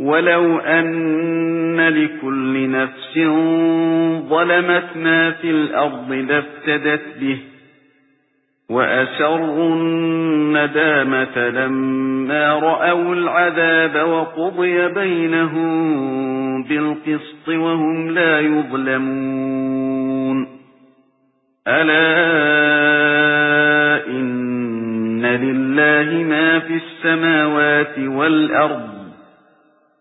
وَلَوْ أَنَّ لِكُلِّ نَفْسٍ ظَلَمَتْ مَا فِي الْأَرْضِ لَافْتَدَتْ بِهِ وَأَسَرُّوا النَّدَامَةَ لَمَّا رَأَوُا الْعَذَابَ وَقُضِيَ بَيْنَهُم بِالْقِسْطِ وَهُمْ لَا يُظْلَمُونَ أَلَا إِنَّ لِلَّهِ مَا فِي السَّمَاوَاتِ وَالْأَرْضِ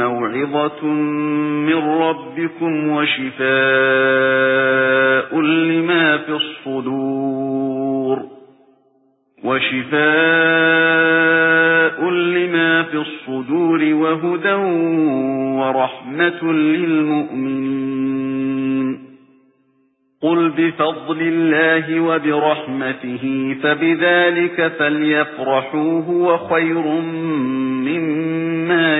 مَّوْعِظَةٌ مِّن رَّبِّكُمْ وَشِفَاءٌ لِّمَا فِي الصُّدُورِ. وَشِفَاءٌ لِّمَا في الصُّدُورِ وَهُدًى وَرَحْمَةٌ لِّلْمُؤْمِنِينَ. قُلْ بِفَضْلِ اللَّهِ وَبِرَحْمَتِهِ فَبِذَلِكَ فَلْيَفْرَحُوا هُوَ خَيْرٌ مِّمَّا